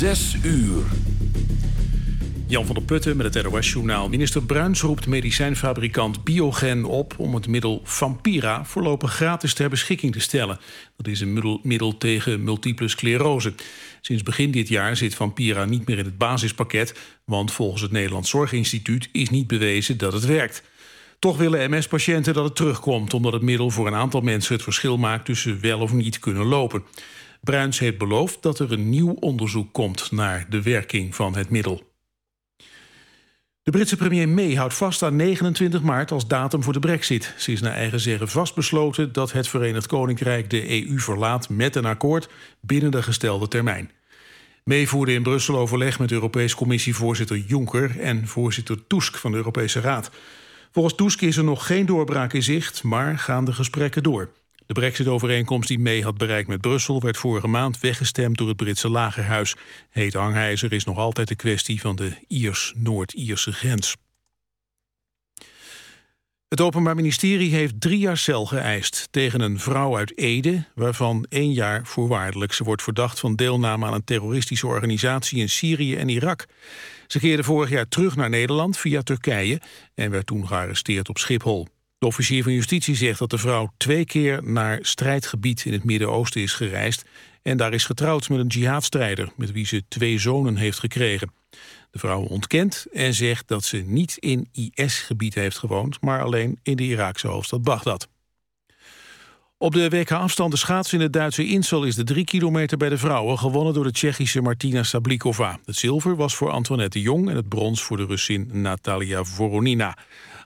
Zes uur. Jan van der Putten met het NOS-journaal. Minister Bruins roept medicijnfabrikant Biogen op... om het middel Vampira voorlopig gratis ter beschikking te stellen. Dat is een middel tegen multiple sclerose. Sinds begin dit jaar zit Vampira niet meer in het basispakket... want volgens het Nederlands Zorginstituut is niet bewezen dat het werkt. Toch willen MS-patiënten dat het terugkomt... omdat het middel voor een aantal mensen het verschil maakt... tussen wel of niet kunnen lopen. Bruins heeft beloofd dat er een nieuw onderzoek komt... naar de werking van het middel. De Britse premier May houdt vast aan 29 maart als datum voor de brexit. Ze is naar eigen zeggen vastbesloten dat het Verenigd Koninkrijk de EU verlaat met een akkoord binnen de gestelde termijn. May voerde in Brussel overleg met Europees Commissievoorzitter Juncker en voorzitter Tusk van de Europese Raad. Volgens Tusk is er nog geen doorbraak in zicht, maar gaan de gesprekken door. De brexit-overeenkomst die May had bereikt met Brussel... werd vorige maand weggestemd door het Britse lagerhuis. Heet hangijzer is nog altijd de kwestie van de Iers-Noord-Ierse grens. Het Openbaar Ministerie heeft drie jaar cel geëist tegen een vrouw uit Ede, waarvan één jaar voorwaardelijk. Ze wordt verdacht van deelname aan een terroristische organisatie in Syrië en Irak. Ze keerde vorig jaar terug naar Nederland via Turkije en werd toen gearresteerd op Schiphol. De officier van justitie zegt dat de vrouw twee keer naar strijdgebied in het Midden-Oosten is gereisd en daar is getrouwd met een jihadstrijder met wie ze twee zonen heeft gekregen. De vrouw ontkent en zegt dat ze niet in IS-gebied heeft gewoond, maar alleen in de Iraakse hoofdstad Bagdad. Op de WK-afstand de schaatsen in het Duitse Insel is de drie kilometer bij de vrouwen gewonnen door de Tsjechische Martina Sablikova. Het zilver was voor Antoinette Jong en het brons voor de Russin Natalia Voronina.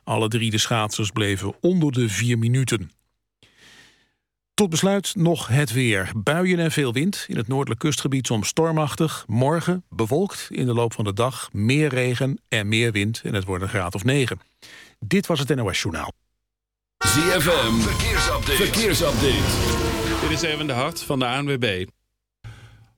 Alle drie de schaatsers bleven onder de vier minuten. Tot besluit nog het weer. Buien en veel wind. In het noordelijk kustgebied soms stormachtig. Morgen bewolkt. In de loop van de dag meer regen en meer wind. En het wordt een graad of 9. Dit was het NOS Journaal. ZFM. Verkeersupdate. Verkeersupdate. Dit is even de hart van de ANWB.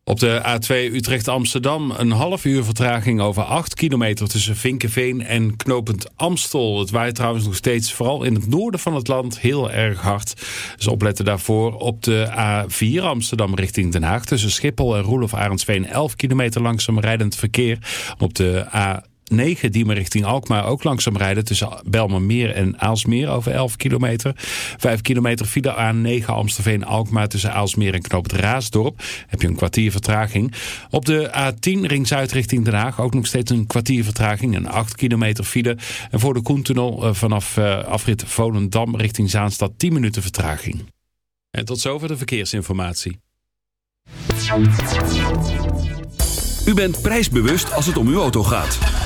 Op de A2 Utrecht-Amsterdam een half uur vertraging over 8 kilometer tussen Vinkenveen en Knopend Amstel. Het waait trouwens nog steeds, vooral in het noorden van het land, heel erg hard. Dus opletten daarvoor op de A4 Amsterdam richting Den Haag. Tussen Schiphol en Roelof Arendsveen 11 kilometer langzaam rijdend verkeer. Op de A 9 die me richting Alkmaar ook langzaam rijden tussen Belmermeer en Aalsmeer over 11 kilometer. 5 kilometer file A9 Amstelveen-Alkmaar tussen Aalsmeer en Knoop het Raasdorp. Heb je een kwartier vertraging. Op de A10 ring Zuid richting Den Haag ook nog steeds een kwartier vertraging. Een 8 kilometer file. En voor de Koentunnel eh, vanaf eh, afrit Volendam richting Zaanstad 10 minuten vertraging. En tot zover de verkeersinformatie. U bent prijsbewust als het om uw auto gaat.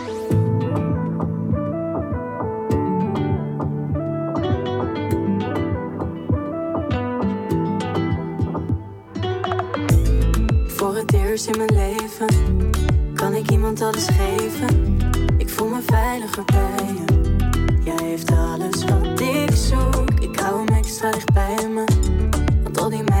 Het eerst in mijn leven kan ik iemand alles geven. Ik voel me veiliger bij je. Jij heeft alles wat ik zoek. Ik hou hem extra dicht bij me. Want al die meiden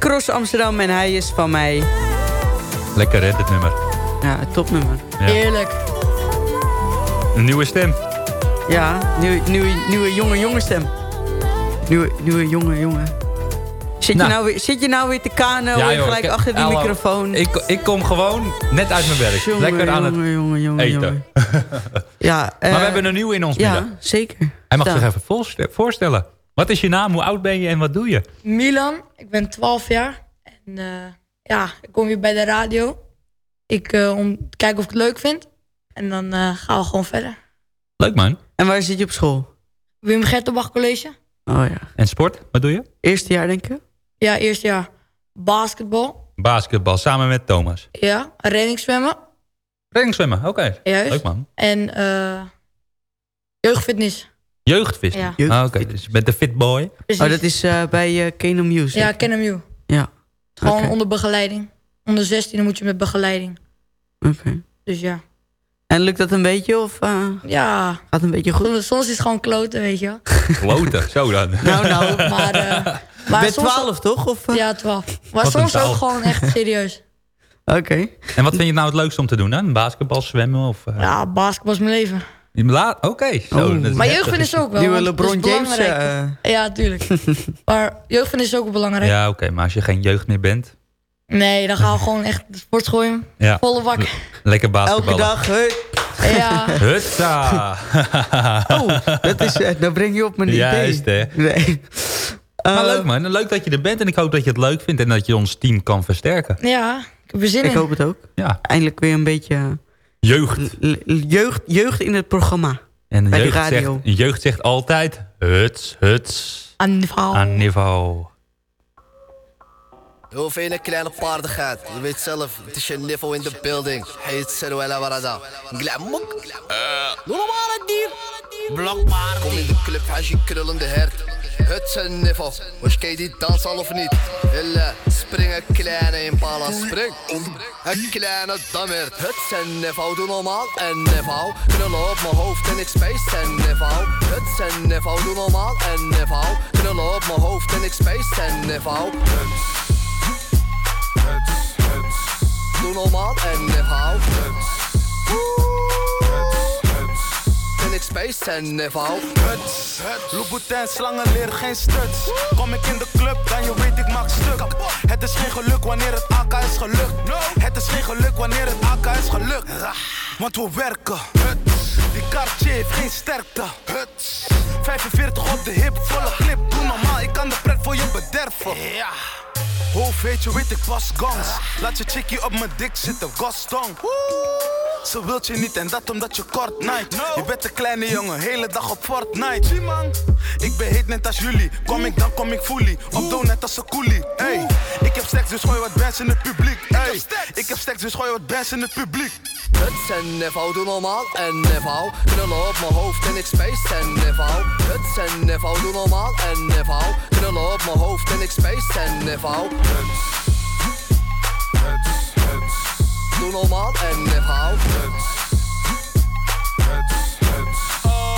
Cross Amsterdam en hij is van mij. Lekker hè, dit nummer. Ja, topnummer. Ja. Heerlijk. Een nieuwe stem. Ja, nieuwe, nieuwe, nieuwe jonge, jonge stem. Nieuwe, nieuwe jonge, jonge. Zit, Nou. je nou weer, zit je nou weer te kanen Ja, joh, gelijk ik- achter die hallo. microfoon? Ik, ik kom gewoon net uit mijn werk. Jongen, Lekker aan het jongen, jongen, jongen, eten. Ja, maar eh, we hebben een nieuwe in ons ja, midden. zeker. Hij mag Ja. zich even voorste- voorstellen. Wat is je naam, hoe oud ben je en wat doe je? Milan, ik ben 12 jaar. En eh, ja, ik kom weer bij de radio. Ik, eh, om te kijken of ik het leuk vind. En dan eh, gaan we gewoon verder. Leuk man. En waar zit je op school? Wim Gertenbach College. Oh ja. En sport, wat doe je? Eerste jaar denk ik? Ja, eerste jaar basketbal. Basketbal, samen met Thomas. Ja, redingszwemmen. Reddingszwemmen, oké. Juist. Leuk man. En eh, jeugdfitness. Jeugdvis. Ja. Ah, oké, dus je bent de fit boy. Precies. Oh, dat is eh, bij uh, Music. Ja, KNMU. Ja. Gewoon onder begeleiding. Onder 16 moet je met begeleiding. Oké. Dus ja. En lukt dat een beetje of eh, Ja. gaat een beetje goed? Soms, soms is het gewoon kloten, weet je wel. Kloten, zo dan. Nou, nou. Maar, eh, Je maar bent soms- 12 toch? Of? Ja, 12. Maar Wat soms ook gewoon echt serieus. Oké. En wat vind je nou het leukste om te doen dan? Basketbal, zwemmen of... eh, Ja, basketbal is mijn leven. Oké. zo, Oh. dat is Maar heftig. jeugdvind is ook wel. Nieuwe LeBron James, belangrijk. Ja, tuurlijk. maar jeugdvind is ook belangrijk. Ja, oké. maar als je geen jeugd meer bent... Nee, dan gaan we gewoon echt de sport gooien. Ja. Volle bak. Lekker basketballen. Elke dag. Ja. Hutsa! Oh, dat, is, eh, dat breng je op mijn idee. Juist, hè. Nee. Maar Eh, leuk man, leuk dat je er bent en ik hoop dat je het leuk vindt en dat je ons team kan versterken. Ja, ik heb er zin Ik in. hoop het ook. Ja. Eindelijk weer een beetje Jeugd. jeugd, jeugd in het programma. En de Bij de jeugd, zegt, radio. jeugd zegt altijd huts, huts, Aan niveau. aan niveau. Heel veel een kleine paardigheid. Je weet zelf, het is je niveau in de building. Heet Seruela Warada. Glamok. Doe normaal het dier. Blokbaar. Kom in de club, als je krullende hert. Het een niveau. Was je die dans al of niet? Hille, spring een kleine impala, spring. Een kleine dammert. Het een niveau, doe normaal en niveau. Knullen op mijn hoofd en ik space en niveau. Het een niveau, doe normaal en niveau. Knullen op mijn hoofd en ik space en niveau. Doe normaal en niveau. En ik space en niveau. Huts, Louboutin, slangen leren geen stuts. Kom ik in de club, dan je weet ik maak stuk. Het is geen geluk wanneer het AK is gelukt. Het is geen geluk wanneer het AK is gelukt. Want we werken. Huts. Die Cartier heeft geen sterkte. Huts. 45 op de hip, volle clip. Doe normaal, ik kan de pret voor je bederven. Ja. Hoofd weet je, weet ik pas gangs. Laat je chickie op mijn dik zitten, Gaston. Ze wilt je niet en dat omdat je kort night. Je bent een kleine jongen, hele dag op Fortnite. Zie man, ik ben heet net als jullie. Kom ik dan kom ik fully. Op net als een coolie. Hey, ik heb stacks dus gooi wat bands in het publiek. Ik heb stacks dus gooi wat bands in het publiek. Het is een niveau, doe normaal en niveau. Knullen op mijn hoofd en ik space en. Het is een niveau, doe normaal en niveau. Knullen op mijn hoofd en ik space en niveau. Doe normaal en niveau.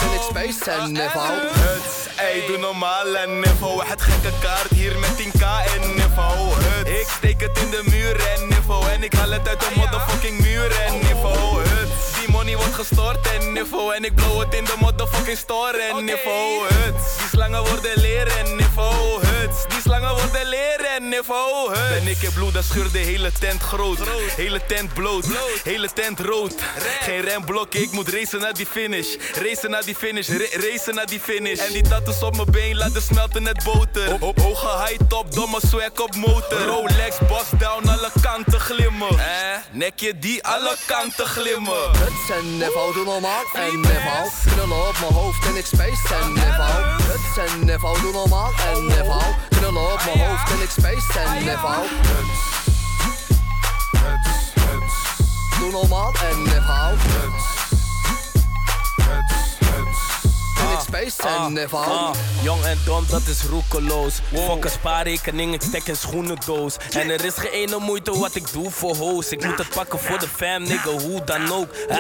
En ik space en niveau. Huts, ey, doe normaal en niveau. Het gekke kaart hier met 10k en niveau. Huts, ik steek het in de muur en niveau. En ik haal het uit de motherfucking muur en niveau. Huts, die money wordt gestort en niveau. En ik blow het in de motherfucking store en niveau. Die slangen worden leren en niveau. Huts, die slangen worden leren en niveau. Huts. Ben ik in bloed, dan scheur de hele tent groot. Hele tent bloot, hele tent rood. Geen remblok, ik moet racen naar die finish. Racen naar die finish, ra- racen naar die finish. En die tattoos op mijn been laten smelten net boter. Ho- ho- Hoge high top, domme swag op motor. Rolex, boss down, alle kanten glimmen. Eh, nekje die alle kanten glimmen. Het is een niveau, doe normaal en niveau. Knullen op mijn hoofd en ik space en niveau. Het is een niveau, doe normaal en op en space en niveau. Doe normaal en niveau. En en niveau. Ah, jong en dom, dat is roekeloos. Fuck een spaarrekening, ik stek een schoenendoos. En er is geen ene moeite wat ik doe voor hoes. Ik moet het pakken voor de fam, nigga, hoe dan ook. Ah,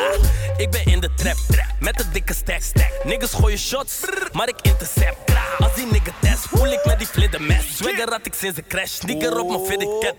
ik ben in de trap, met een dikke stack. Niggas gooien shots, maar ik intercept. Als die nigga test, voel ik met die vlinder mes. Swagger had ik sinds de crash, sneaker op mijn fitted cap.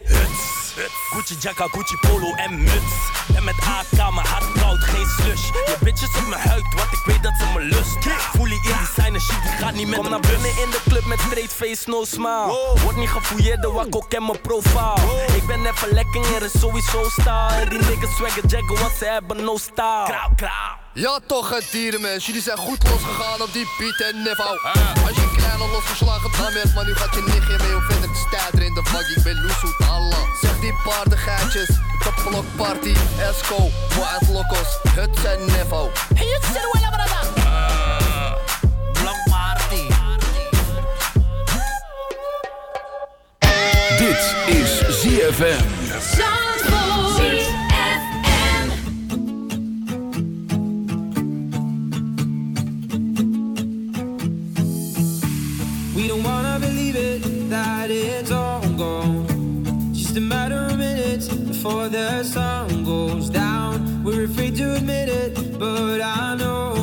Gucci jacka, Gucci polo en muts. En met AK, mijn hart koud, geen slush. Je bitches op mijn huid, want ik weet dat ze me lust. Voel je designer shit, die gaat niet met Kom naar binnen in de club met straight face, no smile. Word niet gefouilleerd, de wakko ken mijn profile. Ik ben even lekker, er is sowieso style. Die niggas swagger jaggen, want ze hebben no style. Krauw, krauw. Ja toch het dierenmens, jullie zijn goed losgegaan op die beat en niveau Als je een kleine losgeslagen dam hebt, maar nu gaat je nichtje mee. Om verder te stijden in de vak? Ik ben Loesoet Allah, zeg die paardengeitjes, de party, Esco, Wild Locos, het zijn niveau Hey, het is er wel Dit is ZFM. We don't wanna believe it that it's all gone. Just a matter of minutes before the sun goes down. We're afraid to admit it, but I know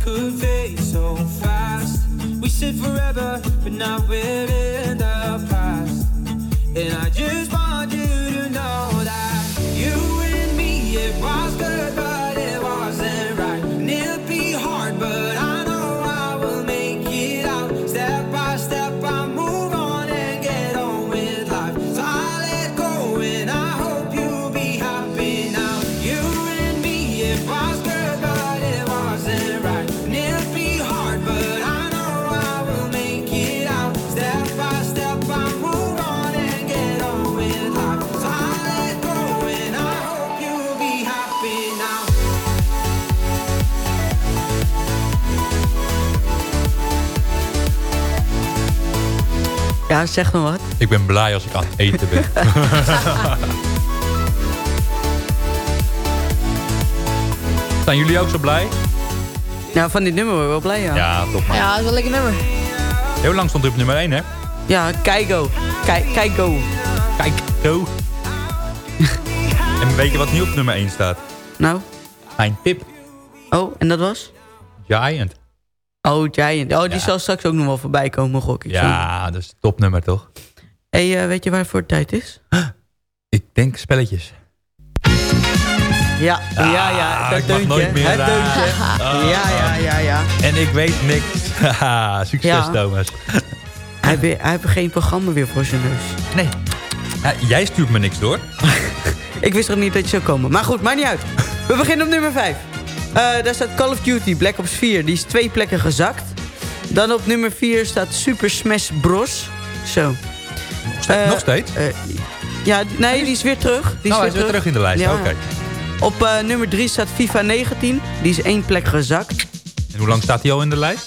Could fade so fast. We said forever, but now we're in Ja, zeg maar wat. Ik ben blij als ik aan het eten ben. Zijn jullie ook zo blij? Nou, van dit nummer word ik wel blij, ja. Ja, top man. Ja, dat is wel een lekker nummer. Heel lang stond hij op nummer 1, hè? Ja, Keigo. Kei- Keigo. Kijk, zo. en weet je wat nu op nummer 1 staat? Nou? Mijn tip. Oh, en dat was? Giant. Oh, Giant. Oh, die Ja. zal straks ook nog wel voorbij komen, gok ik. Ja, dat is topnummer toch? hey, eh, weet je waarvoor het tijd is? Ik denk spelletjes. Ja, ja, ja. Dat ik mag deuntje. nooit meer Het deuntje. Ah. Ja, ja, ja, ja. En ik weet niks. Haha, Succes Ja. Thomas. Hij, be- hij heeft geen programma weer voor zijn neus. Nee. Ja, jij stuurt me niks door. Ik wist nog niet dat je zou komen. Maar goed, maakt niet uit. We beginnen op nummer 5. daar staat Call of Duty Black Ops 4. Die is twee plekken gezakt. Dan op nummer 4 staat Super Smash Bros. Zo. Eh, nog steeds? eh, ja, nee, die is weer terug. Die oh, hij is weer terug in de lijst. Ja. Oké. Op eh, nummer 3 staat FIFA 19. Die is één plek gezakt. En hoe lang staat hij al in de lijst?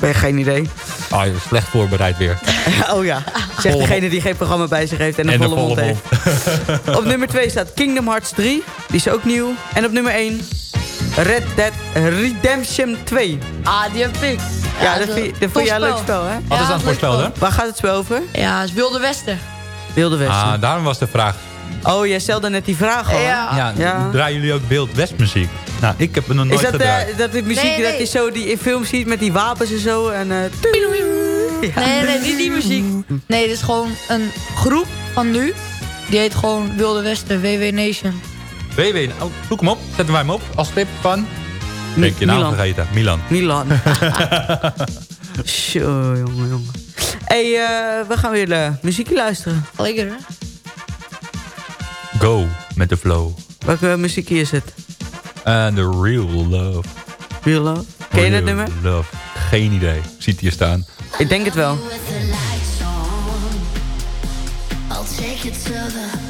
Ben geen idee. Oh, je bent slecht voorbereid weer. oh ja, zegt degene die geen programma bij zich heeft en een En een volle, mond heeft. op nummer 2 staat Kingdom Hearts 3. Die is ook nieuw. En op nummer 1 Red Dead Redemption 2. Ah, die heb ik. Ja, dat vind, dat vind jij een leuk spel, hè? Wat is dat voor spel dan? Waar gaat het spel over? Ja, het is Wilde Westen. Wilde Westen. Ah, daarom was de vraag. Oh, jij stelde net die vraag al. hè? Ja. Ja, draaien jullie ook Wild West muziek? Nou, ik heb het nog nooit Is dat, gedraaid. eh, dat die muziek Nee, nee. dat je zo die in films ziet met die wapens en zo? En, eh, Ja. Nee, nee, niet die muziek. Nee, dit is gewoon een groep van nu. Die heet gewoon Wilde Westen, WW Nation. WW, oh, zoek hem op. Zetten wij hem op als tip van... Ben ik je naam Milan. vergeten? Milan. Milan. Zo, jongen, jongen. hey, eh, we gaan weer uh, muziekje luisteren. Lekker, hè? Go met de flow. Welke muziekje is het? The real love. Real Love? Ken je het Real nummer? Love. Geen idee. Ziet hier staan. Ik denk het wel. I'll take you to the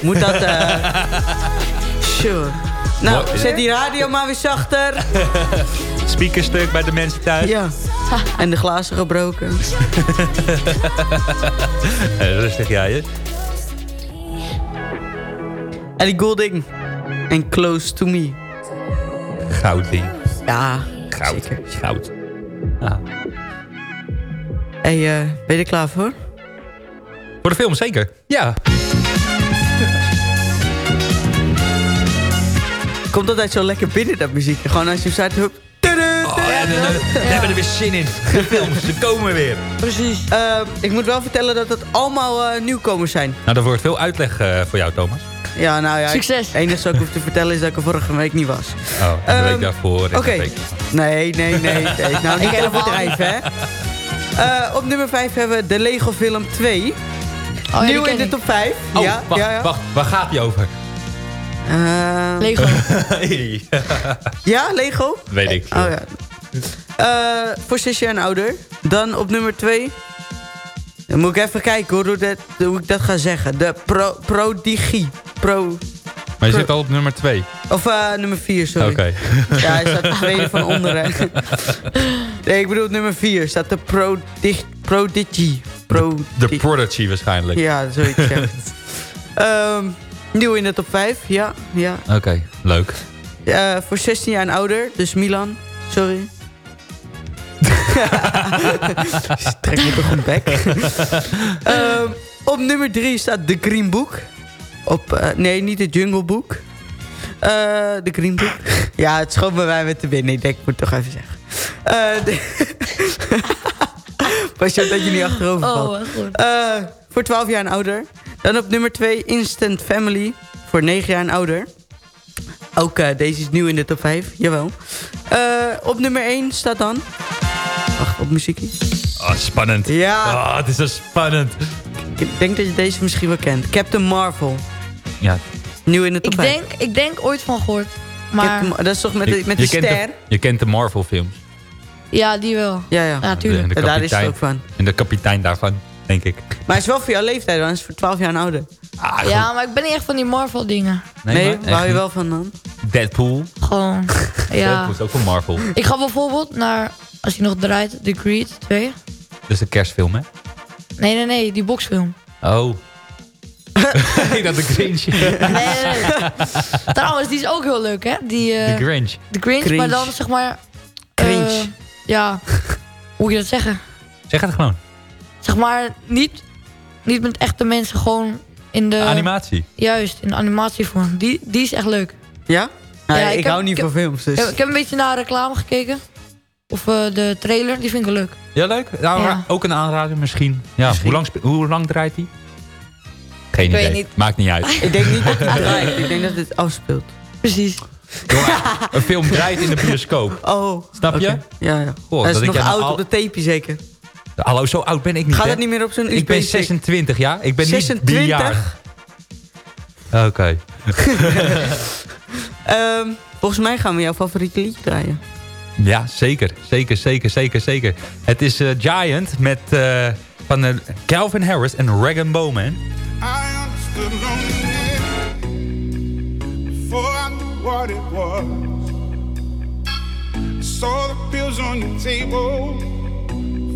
moet dat... eh sure. Nou, Mooi. zet die radio maar weer zachter. Speakerstuk bij de mensen thuis. Ja. En de glazen gebroken. Rustig jij, hè? Ellie Goulding. En Close to Me. Goud ding. Ja, Goud. Goud. Ah. Hey, eh, ben je er klaar voor? Voor de film zeker. Ja. Komt altijd zo lekker binnen, dat muziekje. Gewoon als je staat... Hup, Oh, en, eh, we hebben er weer zin in. De films, ze komen weer. Precies. ik moet wel vertellen dat het allemaal eh, nieuwkomers zijn. Nou, dat wordt veel uitleg eh, voor jou, Thomas. Ja, nou ja. Succes. Het enige wat ik hoef te vertellen is dat ik er vorige week niet was. Oh, en de week Ehm, daarvoor. Oké. week- Nee, nee, nee. nee. Nou, niet helemaal overdrijven, hè. Eh, op nummer 5 hebben we de Lego film 2. ja, die Nieuw in de top 5. Oh, ja, wacht, ja, ja. wacht. Waar gaat die over? Eh, Lego. ja, Lego? Weet ik. Oh ja. Eh, voor 6 jaar en ouder. Dan op nummer 2. Dan moet ik even kijken hoor, hoe, dat, hoe ik dat ga zeggen. De Pro, Prodigie. Pro, Maar je zit al op nummer 2. of eh, nummer 4, sorry. Oké. Ja, hij staat tweede van onderen. nee, ik bedoel nummer 4. Staat de Prodig, Prodigy. Pro, De Prodigy waarschijnlijk. ja, zoiets. Ja. Ehm, nieuw in de top 5, ja. ja. Oké, leuk. Eh, voor 16 jaar en ouder, dus Milan. Sorry. Trek me toch een bek. Ehm, op nummer 3 staat The Green Book. Op, eh, nee, niet het Jungle Book. Eh The Green Book. ja, het schoot bij me te binnen. Ik denk, ik moet het toch even zeggen. De- Pas je op dat je niet achterover Oh, valt. wat goed. Voor 12 jaar en ouder. Dan op nummer 2 Instant Family. Voor 9 jaar en ouder. Ook eh, deze is nieuw in de top 5. Jawel. Eh, op nummer 1 staat dan... Wacht, op muziekje. Oh, spannend. Ja. Oh, het is zo spannend. Ik denk dat je deze misschien wel kent. Captain Marvel. Ja. Nieuw in de top Ik 5. denk, ik denk ooit van gehoord. Maar Captain- dat is toch met, de, met je, kent ster? de, je kent de Marvel films. ja, die wel. Ja, ja. Ja, tuurlijk. En de En daar is het ook van. En de kapitein daarvan, denk ik. Maar hij is wel voor jouw leeftijd, dan is het voor 12 jaar ouder. Ah, Ja, maar ik ben niet echt van die Marvel dingen. Nee, maar waar hou je wel van dan? Deadpool. Gewoon, ja. Deadpool is ook van Marvel. Ik ga bijvoorbeeld naar als hij nog draait, The Creed 2. Dus de kerstfilm, hè? Nee, nee, nee, die boxfilm. Oh. ik dacht de Grinch. Nee, nee, nee. Trouwens, die is ook heel leuk, hè? Die, eh, De Grinch. De Grinch, Grinch. maar dan zeg maar... eh, ja, hoe moet je dat zeggen? Zeg het gewoon. Zeg maar, niet, niet met echte mensen, gewoon in de... Animatie. Juist, in de animatievorm. Die, die is echt leuk. Ja? Nou, Ja, ik, ik heb- hou niet ik van films, dus... Ik, heb, ik heb een beetje naar reclame gekeken. Of eh, de trailer, die vind ik wel leuk. Ja, leuk. Nou, Ja. Ook een aanrader misschien. Ja, Hoe, lang, hoe lang draait hij? Geen Ik weet idee. niet. Maakt niet uit. Ik denk niet dat het draait. Ik denk dat het afspeelt. Precies. Een film draait in de bioscoop. Oh. Snap je? Ja, ja. Goh, dat is dat ik nog aan oud al- op de tape zeker. Hallo, zo oud ben ik niet. Gaat het niet meer op zo'n Ik ben USB-stick? 26, ja. Ik ben 26? niet bejaard. Oké. Ehm, volgens mij gaan we jouw favoriete liedje draaien. Ja, zeker. Zeker, zeker, zeker, zeker. Het is eh, Giant met, eh, van eh, Calvin Harris en Regan Bowman. I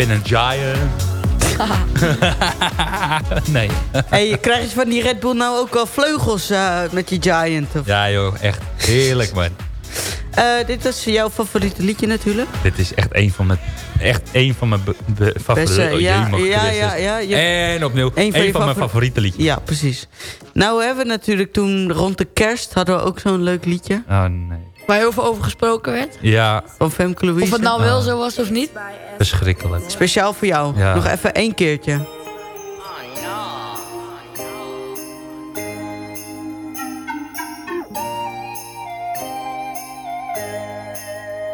Ik ben een giant. nee. hey, krijg je van die Red Bull nou ook wel vleugels eh, met die Giant? Of? Ja joh, echt heerlijk man. Eh, dit is jouw favoriete liedje natuurlijk. Dit is echt een van mijn, echt een van mijn be- be- favoriete oh, ja, ja, ja, ja, je- En opnieuw, Een een van van, je mijn favori- favoriete liedjes. Ja, precies. Nou hebben we natuurlijk toen rond de kerst hadden we ook zo'n leuk liedje. Oh nee waar heel veel over gesproken werd. Ja. Van Femke Louise. Of het nou wel zo was of niet. Verschrikkelijk. Speciaal voor jou. Ja. Nog even één keertje.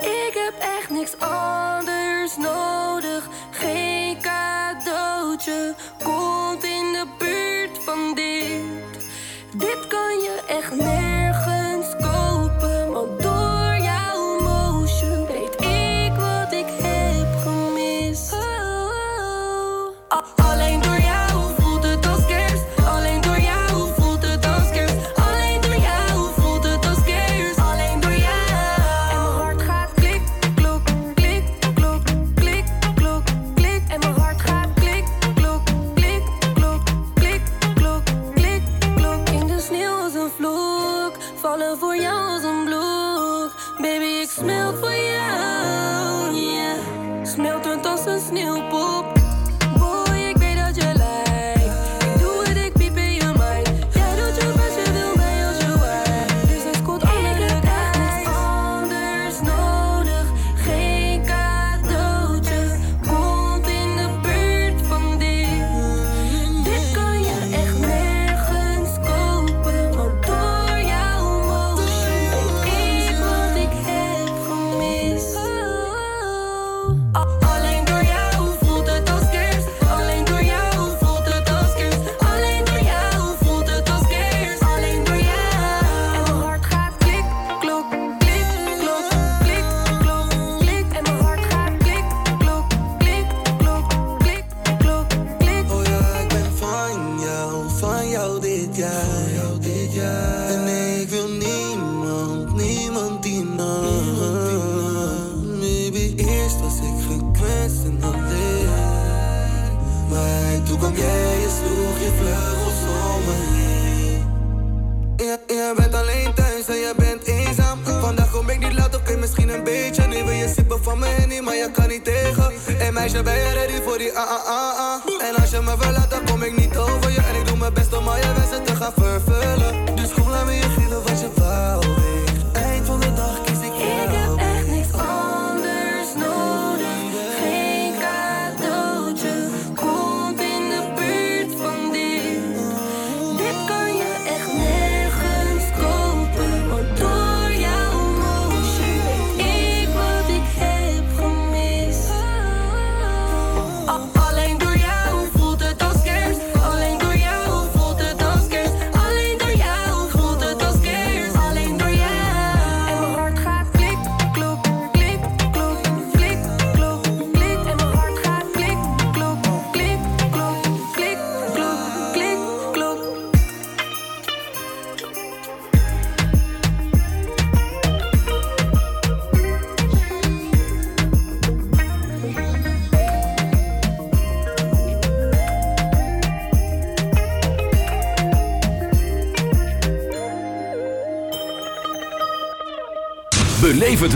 Ik heb echt niks anders nodig. Geen cadeautje komt in de buurt van dit. Dit kan je echt mee.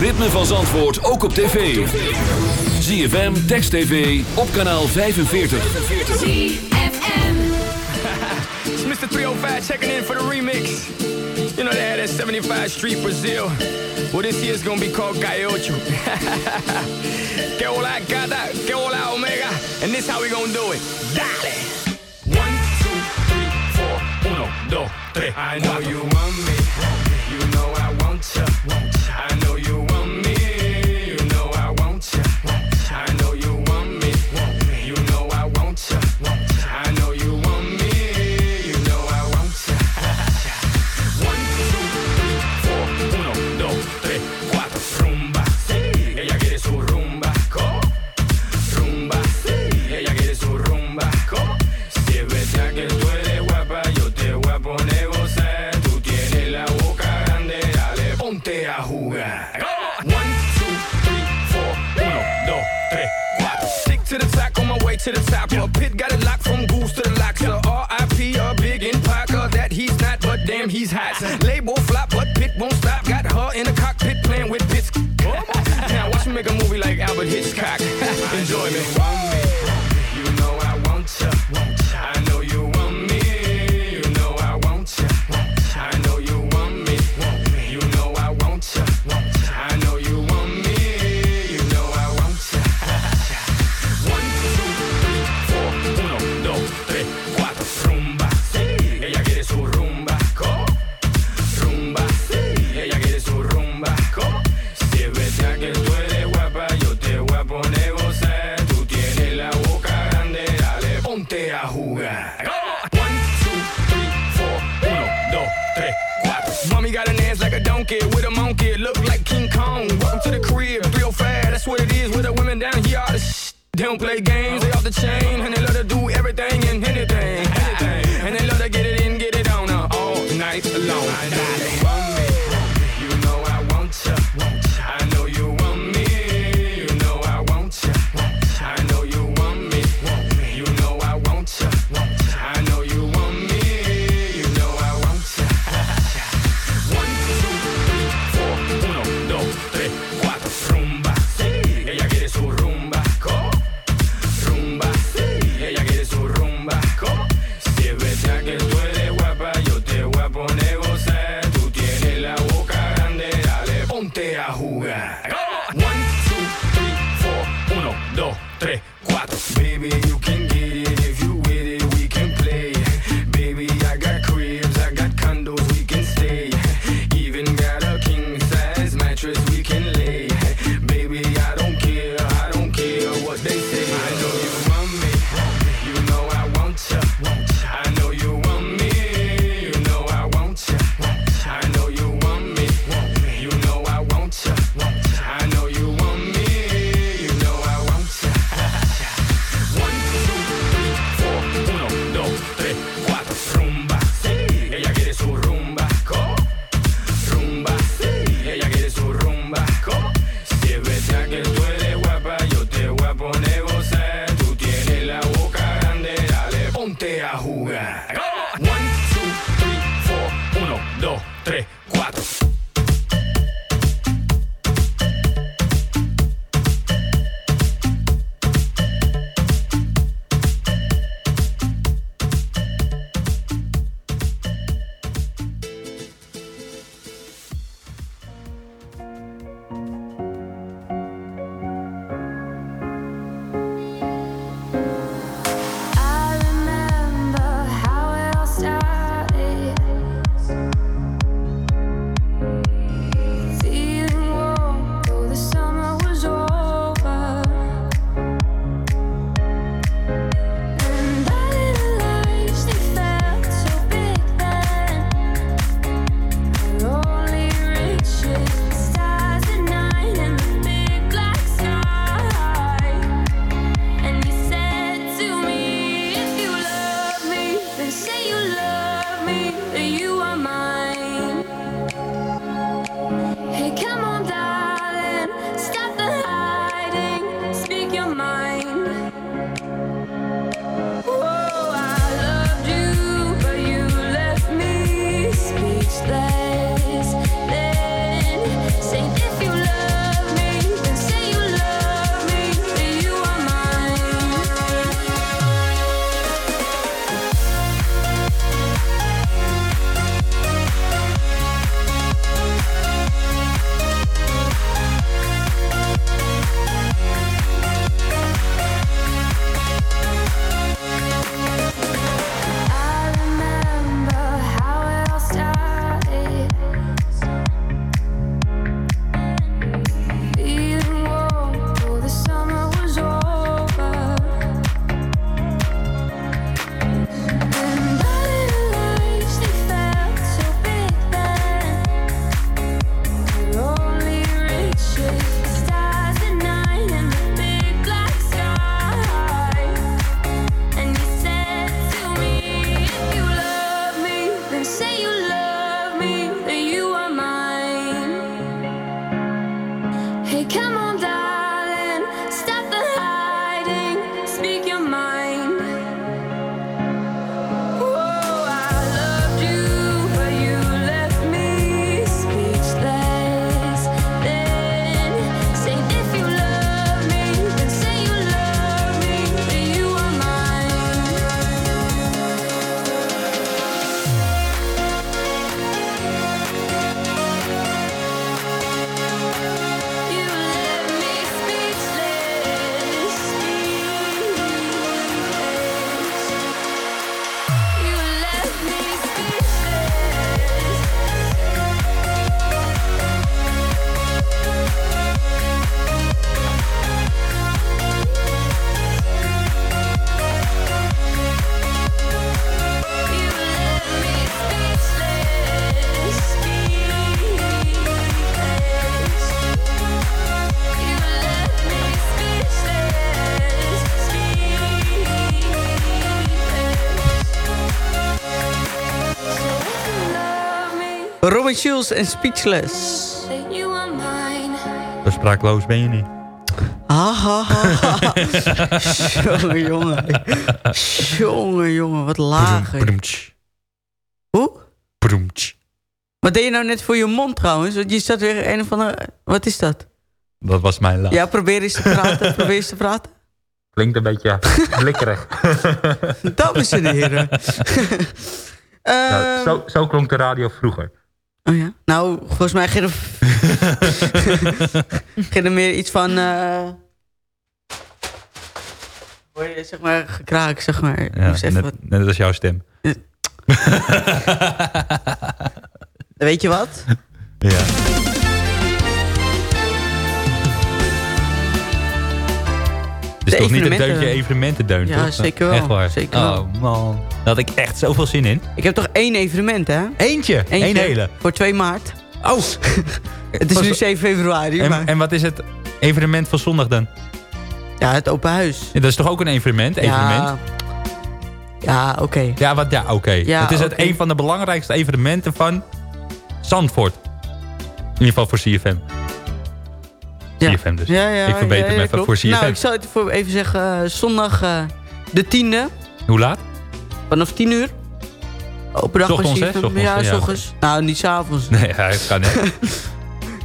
ritme van Zandvoort ook op tv. ZFM, Text TV, op kanaal 45. ZFM. It's Mr. 305 checking in for the remix. You know they had 75 Street Brazil. Well, this year's gonna be called Gaiocho. que hola, gata, que hola, omega. And this how we gonna do it. Dale! One, two, three, four, uno, dos, tres, I know you want me. to the top. Yeah. Pit got it locked from goose to the locks. Yeah. R.I.P. a big in Parker that he's not, but damn he's hot. Label flop, but Pit won't stop. Got her in the cockpit playing with bits. now watch me make a movie like Albert Hitchcock. Don't play games, Robin Schulz en Speechless. Zo spraakloos ben je niet. Ha, ha, ha, ha. jongen, jongen. Jongen, jongen, wat laag. Broemtsch. Hoe? Broemtsch. Wat deed je nou net voor je mond trouwens? Want je staat weer een of andere... Wat is dat? Dat was mijn lach. Ja, probeer eens te praten. probeer eens te praten. Klinkt een beetje blikkerig. Dames en heren. Eh, zo, zo klonk de radio vroeger. Oh ja? Nou, volgens mij ging er, ging er meer iets van... eh hoor je, zeg maar, gekraak, zeg maar. Ja, net, wat... net als jouw stem. Weet je wat? Ja. Is toch niet een evenementen- deuntje evenementendeun, Ja, toch? zeker wel, Echt waar. zeker wel. Oh man, daar had ik echt zoveel zin in. Ik heb toch één evenement, hè? Eentje? Eén hele? Voor 2 maart. Oh! Het is nu 7 februari, maar... En, en wat is het evenement van zondag dan? Ja, het open huis. Ja, dat is toch ook een evenement? evenement? Ja, ja oké. Ja, wat, ja oké. Ja, het is het een van de belangrijkste evenementen van Zandvoort. In ieder geval voor CFM. CFM dus. Ja, ja, ik verbeter ja, even klopt. voor CFM. Nou, ik zal het voor even zeggen. eh, zondag eh, de tiende. Hoe laat? Vanaf 10 uur. Open dag Ochtends, bij hè? CFM. Ochtends, ja, ja. ochtends. Nou, niet s'avonds. Nee, ja, het kan niet.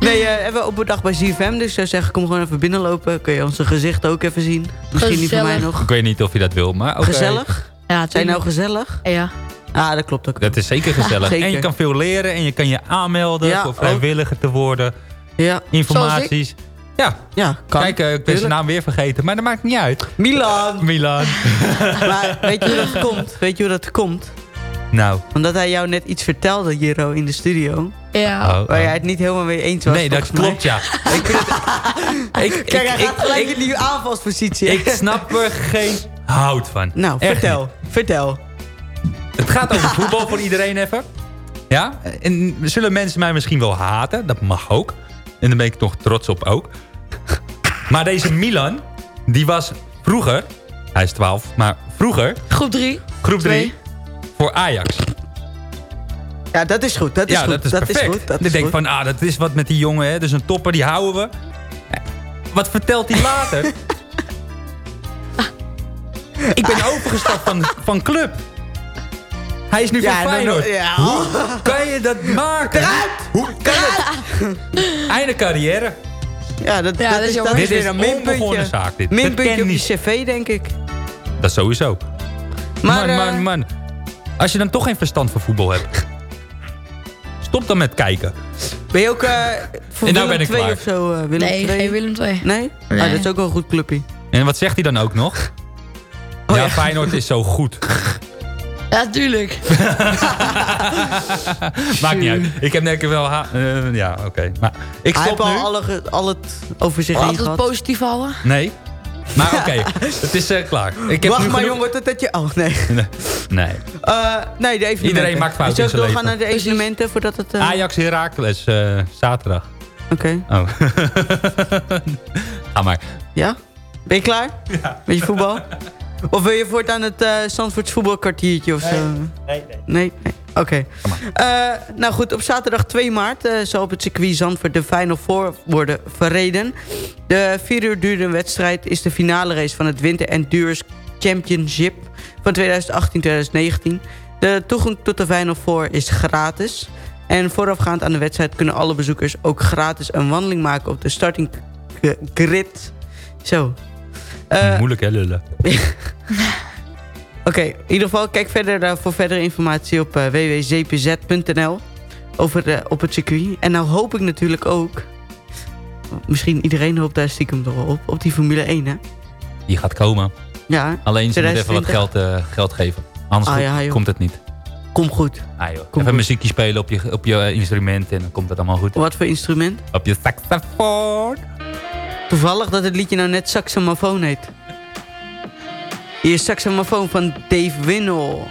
Nee, eh hebben we open dag bij CFM. Dus zou zeggen, kom gewoon even binnenlopen. Kun je onze gezicht ook even zien. Misschien niet van mij nog. Ik weet niet of je dat wil, maar oké. Gezellig? Ja, Zijn nou gezellig? Ja. Ah, dat klopt ook. Dat is zeker gezellig. Zeker. En je kan veel leren en je kan je aanmelden Ja, voor vrijwilliger te worden. Ja. Informaties. Ja. Ja, kan. Kijk, eh, ik ben zijn naam weer vergeten, maar dat maakt niet uit. Milan! Milan. maar weet je hoe dat komt? Weet je hoe dat komt? Nou. Omdat hij jou net iets vertelde, Jero, in de studio. Ja. Oh, Waar oh. jij het niet helemaal mee eens was. Nee, dat mij. klopt, ja. Ik, vind het- ik, Kijk, hij ik, gaat gelijk ik, in die aanvalspositie. ik snap er geen hout van. Nou, Echt vertel. niet. Vertel. Het gaat over voetbal voor iedereen even. Ja, en zullen mensen mij misschien wel haten. Dat mag ook. En daar ben ik toch trots op ook. Maar deze Milan, die was vroeger... Hij is 12, maar vroeger... Groep 3. Groep 3 voor Ajax. Ja, dat is goed. Dat is ja, goed. dat is perfect. goed. Dat ik is denk goed. van, ah, dat is wat met die jongen, hè. Dat is een topper, die houden we. Wat vertelt hij later? ik ben overgestapt van, van club. Hij is nu Ja, van dan- Feyenoord. ja. Hoe kan je dat maken? Hoe kan het? Einde carrière. Ja, dat, Ja, dat, dat is dat Dit weer is een minpuntje. zaak, dit. Minpuntje op je cv, denk ik. Dat sowieso. Maar, man, eh, man, man. Als je dan toch geen verstand van voetbal hebt. Stop dan met kijken. Ben je ook eh voor En nou Willem ben ik 2 klaar. of zo? eh, Willem Nee, 2? geen Willem 2. Nee? Nee. Ah, dat is ook wel een goed clubje. En wat zegt hij dan ook nog? Oh, ja, ja. Feyenoord is zo goed. Ja, tuurlijk. Maakt niet uit. Ik heb denk ik wel... eh, ja, oké. Maar ik Hij stop al nu. alle, ge- al het over zich heen gehad. positief houden. Nee. Maar oké, het is eh, klaar. Ik heb Wacht nu maar genoeg- jongen, totdat je... Oh, nee. Nee. nee. Eh, nee, de evenementen. Iedereen maakt fouten in zijn doorgaan naar de evenementen voordat het... Ajax Heracles, eh, zaterdag. Oké. Oh. Ga maar. Ja? Ben je klaar? Ja. Met je voetbal? Of wil je voortaan het Zandvoorts voetbalkwartiertje of zo? Nee, nee. Nee? nee. Oké. Eh, nou goed, op zaterdag 2 maart eh, zal op het circuit Zandvoort de Final Four worden verreden. De vier uur durende wedstrijd is de finale race van het Winter Endurance Championship van 2018-2019. De toegang tot de Final Four is gratis. En voorafgaand aan de wedstrijd kunnen alle bezoekers ook gratis een wandeling maken op de starting grid. Zo. Eh, Moeilijk hè, lullen. Oké, in ieder geval kijk verder eh, voor verdere informatie op eh, www.zpz.nl over op het circuit. En nou hoop ik natuurlijk ook, misschien iedereen hoopt daar stiekem toch wel op, op die Formule 1 hè? Die gaat komen. Ja, Alleen ze moeten even wat 2020. geld, geld geven. Anders Ah, komt- ja, joh. komt het niet. Kom goed. Ah, joh. Kom even goed. muziekje spelen op je, op je instrument en dan komt het allemaal goed. Wat voor instrument? Op je saxofoon. Toevallig dat het liedje nou net saxofoon heet. Hier is saxofoon van Dave Winnel.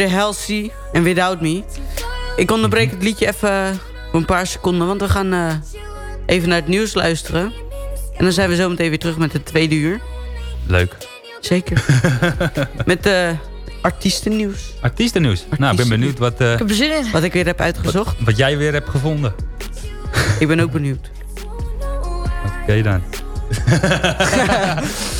hoorde healthy en Without Me. Ik onderbreek het liedje even voor een paar seconden... want we gaan eh, even naar het nieuws luisteren. En dan zijn we zo meteen weer terug met het tweede uur. Leuk. Zeker. met uh, artiestennieuws. Artiestennieuws. Artiesten nou, ik ben benieuwd wat... Eh, ik heb zin in. Wat ik weer heb uitgezocht. Wat, jij weer hebt gevonden. ik ben ook benieuwd. Oké dan.